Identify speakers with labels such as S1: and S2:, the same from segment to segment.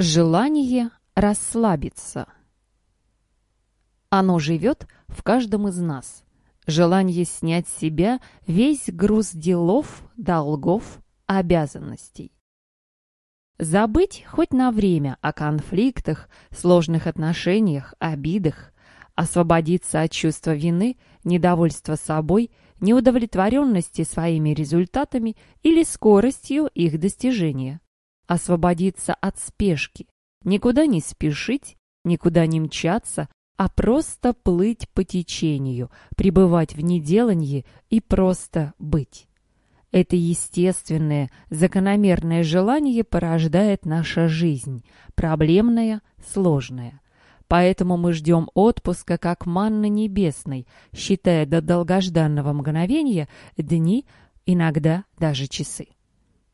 S1: Желание расслабиться. Оно живет в каждом из нас. Желание снять с себя весь груз делов, долгов, обязанностей. Забыть хоть на время о конфликтах, сложных отношениях, обидах, освободиться от чувства вины, недовольства собой, неудовлетворенности своими результатами или скоростью их достижения. Освободиться от спешки, никуда не спешить, никуда не мчаться, а просто плыть по течению, пребывать в неделании и просто быть. Это естественное, закономерное желание порождает наша жизнь, проблемная, сложная. Поэтому мы ждем отпуска как манны небесной, считая до долгожданного мгновения дни, иногда даже часы.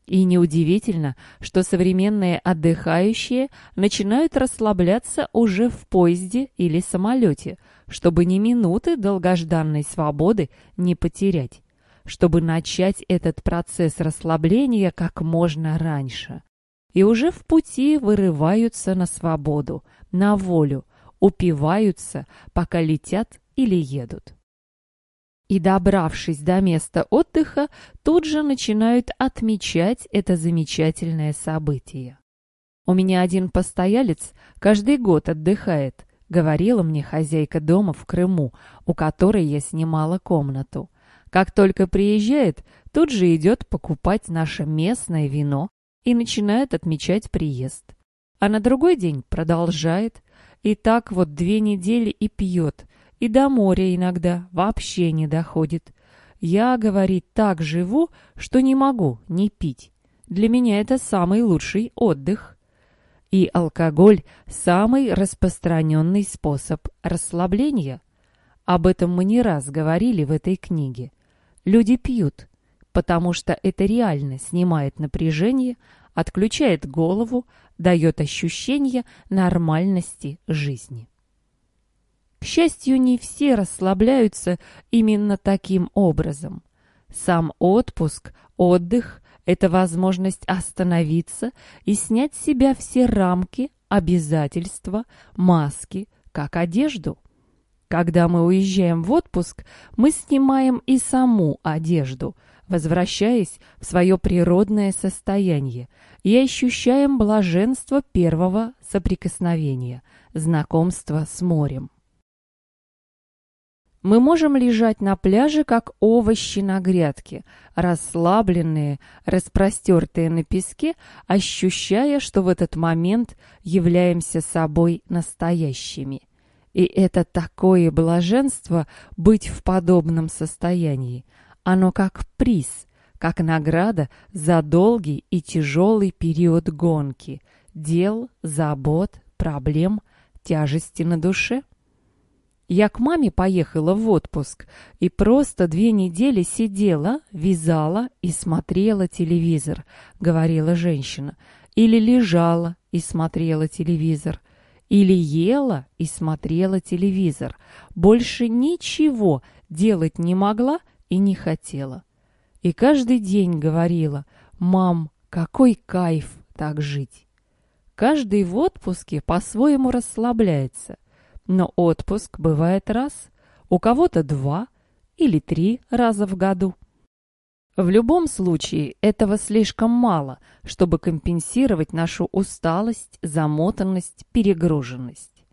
S1: И неудивительно, что современные отдыхающие начинают расслабляться уже в поезде или самолете, чтобы ни минуты долгожданной свободы не потерять чтобы начать этот процесс расслабления как можно раньше. И уже в пути вырываются на свободу, на волю, упиваются, пока летят или едут. И, добравшись до места отдыха, тут же начинают отмечать это замечательное событие. «У меня один постоялец каждый год отдыхает», — говорила мне хозяйка дома в Крыму, у которой я снимала комнату. Как только приезжает, тут же идет покупать наше местное вино и начинает отмечать приезд. А на другой день продолжает. И так вот две недели и пьет. И до моря иногда вообще не доходит. Я, говорит, так живу, что не могу не пить. Для меня это самый лучший отдых. И алкоголь – самый распространенный способ расслабления. Об этом мы не раз говорили в этой книге. Люди пьют, потому что это реально снимает напряжение, отключает голову, дает ощущение нормальности жизни. Счастью, не все расслабляются именно таким образом. Сам отпуск, отдых – это возможность остановиться и снять с себя все рамки, обязательства, маски, как одежду – когда мы уезжаем в отпуск, мы снимаем и саму одежду, возвращаясь в свое природное состояние и ощущаем блаженство первого соприкосновения, знакомства с морем. Мы можем лежать на пляже, как овощи на грядке, расслабленные, распростертые на песке, ощущая, что в этот момент являемся собой настоящими – и это такое блаженство быть в подобном состоянии. Оно как приз, как награда за долгий и тяжелый период гонки, дел, забот, проблем, тяжести на душе. Я к маме поехала в отпуск и просто две недели сидела, вязала и смотрела телевизор, говорила женщина, или лежала и смотрела телевизор. Или ела и смотрела телевизор. Больше ничего делать не могла и не хотела. И каждый день говорила, «Мам, какой кайф так жить!» Каждый в отпуске по-своему расслабляется. Но отпуск бывает раз, у кого-то два или три раза в году. В любом случае, этого слишком мало, чтобы компенсировать нашу усталость, замотанность, перегруженность.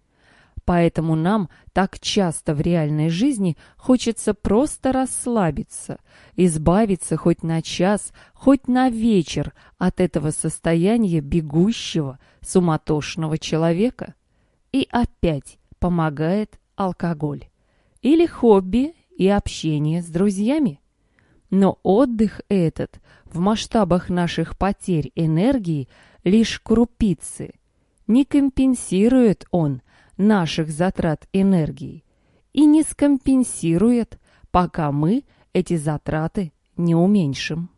S1: Поэтому нам так часто в реальной жизни хочется просто расслабиться, избавиться хоть на час, хоть на вечер от этого состояния бегущего, суматошного человека. И опять помогает алкоголь. Или хобби и общение с друзьями. Но отдых этот в масштабах наших потерь энергии лишь крупицы. Не компенсирует он наших затрат энергии и не скомпенсирует, пока мы эти затраты не уменьшим.